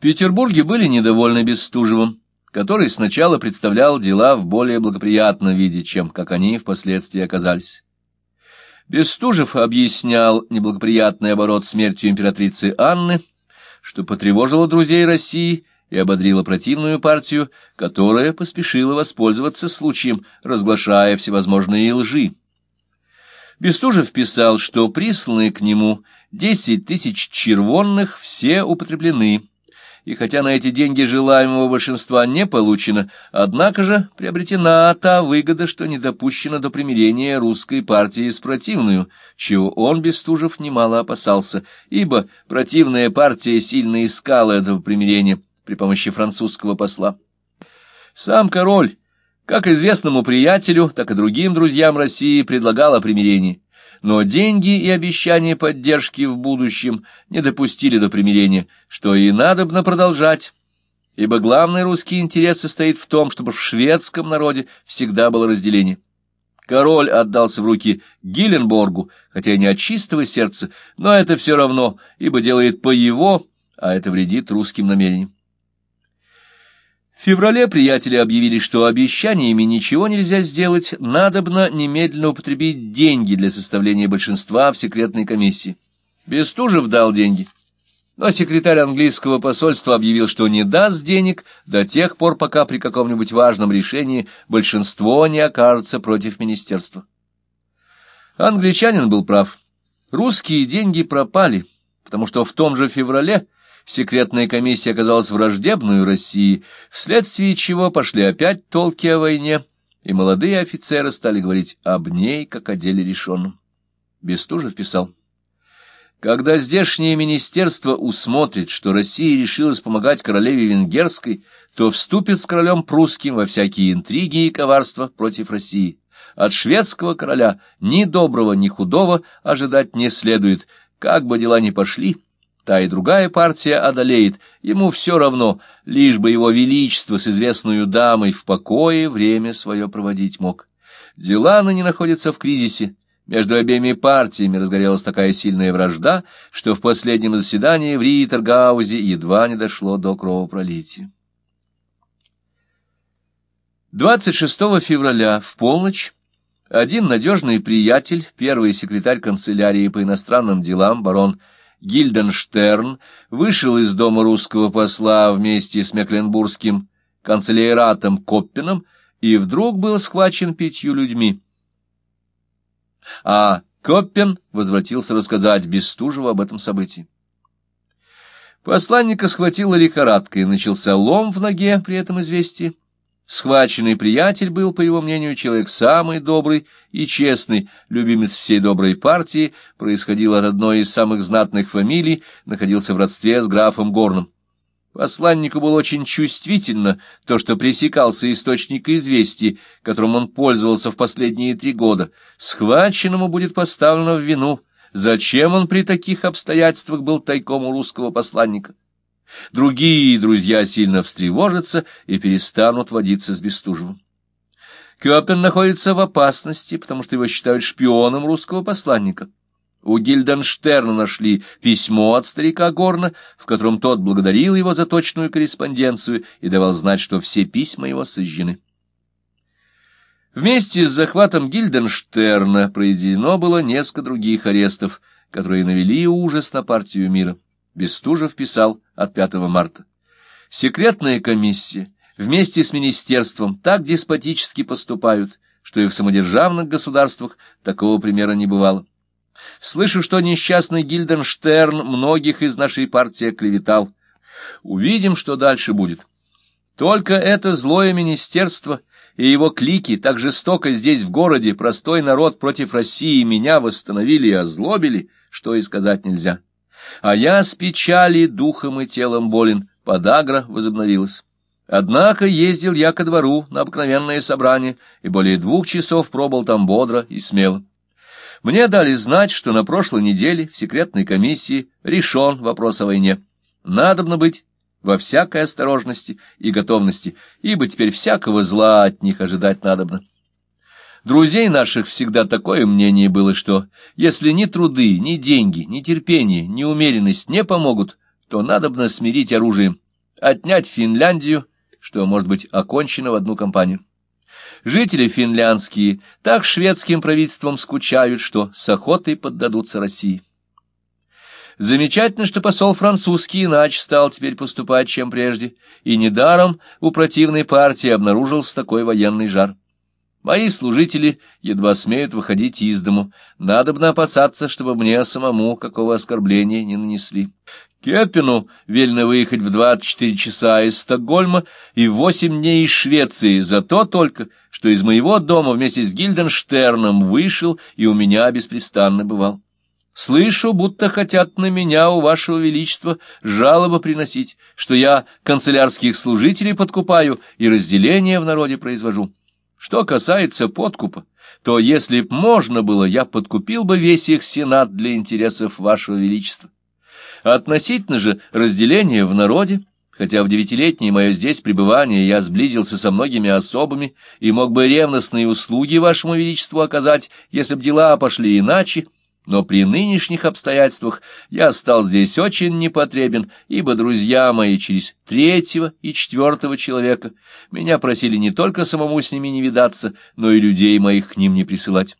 Петербурге были недовольны Бестужевым, который сначала представлял дела в более благоприятном виде, чем как они впоследствии оказались. Бестужев объяснял неблагоприятный оборот смертью императрицы Анны, что потревожило друзей России и ободрило противную партию, которая поспешила воспользоваться случаем, разглашая всевозможные лжи. Бестужев писал, что присланные к нему десять тысяч червонных все употреблены, и хотя на эти деньги желаемого большинства не получено, однако же приобретена та выгода, что не допущено до примирения русской партии с противную, чего он, Бестужев, немало опасался, ибо противная партия сильно искала этого примирения при помощи французского посла. Сам король, как известному приятелю, так и другим друзьям России, предлагал о примирении но деньги и обещания поддержки в будущем не допустили до примирения, что и надобно продолжать, ибо главный русский интерес состоит в том, чтобы в шведском народе всегда было разделение. Король отдался в руки Гиленборгу, хотя и не от чистого сердца, но это все равно, ибо делает по его, а это вредит русским намерениям. В феврале приятели объявили, что обещаниями ничего нельзя сделать, надобно немедленно употребить деньги для составления большинства в секретной комиссии. Бестужев дал деньги, но секретарь английского посольства объявил, что не даст денег до тех пор, пока при каком-нибудь важном решении большинство не окажется против министерства. Англичанин был прав. Русские деньги пропали, потому что в том же феврале секретная комиссия оказалась враждебной России, вследствие чего пошли опять толки о войне, и молодые офицеры стали говорить об ней, как о деле решенном. Бестужев писал. Когда здешнее министерство усмотрит, что Россия решилась помогать королеве Венгерской, то вступит с королем прусским во всякие интриги и коварства против России. От шведского короля ни доброго, ни худого ожидать не следует. Как бы дела ни пошли, та и другая партия одолеет, ему все равно, лишь бы его величество с известной дамой в покое время свое проводить мог. Дела ныне находятся в кризисе, между обеими партиями разгорелась такая сильная вражда, что в последнем заседании в Риттергаузе едва не дошло до кровопролития. 26 февраля в полночь один надежный приятель, первый секретарь канцелярии по иностранным делам, барон Гильденштерн вышел из дома русского посла вместе с Мекленбургским канцелератом Коппином и вдруг был схвачен пятью людьми. А Коппин возвратился рассказать Бестужеву об этом событии. Посланника схватила лихорадка, и начался лом в ноге при этом известии. Схваченный приятель был, по его мнению, человек самый добрый и честный, любимец всей доброй партии, происходил от одной из самых знатных фамилий, находился в родстве с графом Горным. Посланнику было очень чувствительно то, что пресекался источник известий, которым он пользовался в последние три года. Схваченному будет поставлено в вину, зачем он при таких обстоятельствах был тайком у русского посланника. Другие друзья сильно встревожатся и перестанут водиться с Бестужевым. Кёпен находится в опасности, потому что его считают шпионом русского посланника. У Гильденштерна нашли письмо от старика Горна, в котором тот благодарил его за точную корреспонденцию и давал знать, что все письма его сожжены. Вместе с захватом Гильденштерна произведено было несколько других арестов, которые навели ужас на партию мира. Бестужев писал от 5 марта. Секретная комиссия вместе с министерством так деспотически поступают, что и в самодержавных государствах такого примера не бывало. Слышу, что несчастный Гильденштерн многих из нашей партии клеветал. Увидим, что дальше будет. Только это злое министерство и его клики так жестоко здесь в городе простой народ против России меня восстановили и озлобили, что и сказать нельзя а я с печали духом и телом болен, подагра возобновилась. Однако ездил я ко двору на обыкновенное собрание и более двух часов пробыл там бодро и смело. Мне дали знать, что на прошлой неделе в секретной комиссии решен вопрос о войне. Надобно быть во всякой осторожности и готовности, ибо теперь всякого зла от них ожидать надобно. Друзей наших всегда такое мнение было, что если ни труды, ни деньги, ни терпение, ни умеренность не помогут, то надобно смирить оружием, отнять Финляндию, что может быть окончено в одну кампанию. Жители финляндские так шведским правительством скучают, что с охотой поддадутся России. Замечательно, что посол французский иначе стал теперь поступать, чем прежде, и недаром у противной партии обнаружился такой военный жар. Мои служители едва смеют выходить из дому. Надобно опасаться, чтобы мне самому какого оскорбления не нанесли. Кепину велено выехать в 24 часа из Стокгольма и в 8 дней из Швеции, за то только, что из моего дома вместе с Гильденштерном вышел и у меня беспрестанно бывал. Слышу, будто хотят на меня, у вашего величества, жалобы приносить, что я канцелярских служителей подкупаю и разделение в народе произвожу. Что касается подкупа, то если б можно было, я подкупил бы весь их сенат для интересов вашего величества. Относительно же разделения в народе, хотя в девятилетнее мое здесь пребывание я сблизился со многими особами и мог бы ревностные услуги вашему величеству оказать, если б дела пошли иначе, — но при нынешних обстоятельствах я стал здесь очень непотребен, ибо друзья мои через третьего и четвертого человека меня просили не только самому с ними не видаться, но и людей моих к ним не присылать.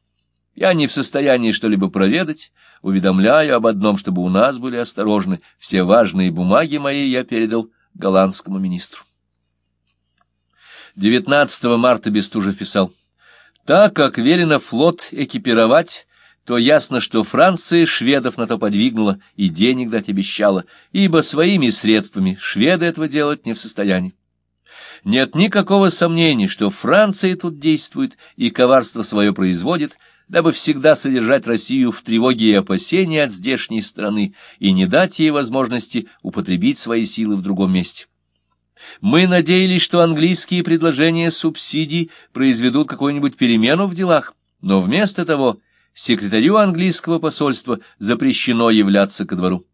Я не в состоянии что-либо проведать, уведомляю об одном, чтобы у нас были осторожны. Все важные бумаги мои я передал голландскому министру. 19 марта Бестужев писал, «Так как велено флот экипировать, то ясно, что Франция шведов на то подвигнула и денег дать обещала, ибо своими средствами шведы этого делать не в состоянии. Нет никакого сомнения, что Франция тут действует и коварство свое производит, дабы всегда содержать Россию в тревоге и опасении от здешней страны и не дать ей возможности употребить свои силы в другом месте. Мы надеялись, что английские предложения субсидий произведут какую-нибудь перемену в делах, но вместо того секретарю английского посольства запрещено являться ко двору.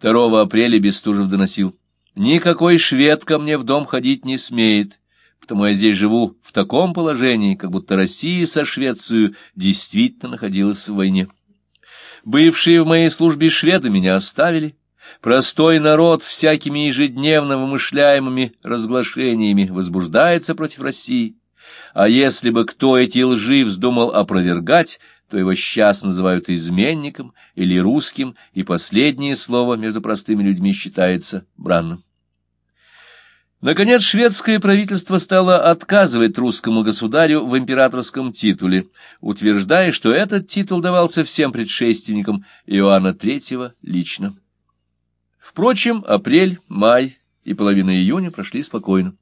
2 апреля Бестужев доносил, «Никакой швед ко мне в дом ходить не смеет, потому я здесь живу в таком положении, как будто Россия со Швецией действительно находилась в войне. Бывшие в моей службе шведы меня оставили». Простой народ всякими ежедневно вымышляемыми разглашениями возбуждается против России. А если бы кто эти лжи вздумал опровергать, то его сейчас называют изменником или русским, и последнее слово между простыми людьми считается бранным. Наконец, шведское правительство стало отказывать русскому государю в императорском титуле, утверждая, что этот титул давался всем предшественникам Иоанна III лично. Впрочем, апрель, май и половина июня прошли спокойно.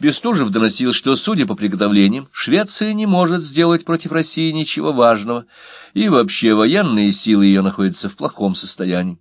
Бестужев доносил, что, судя по приготовлениям, Швеция не может сделать против России ничего важного, и вообще военные силы ее находятся в плохом состоянии.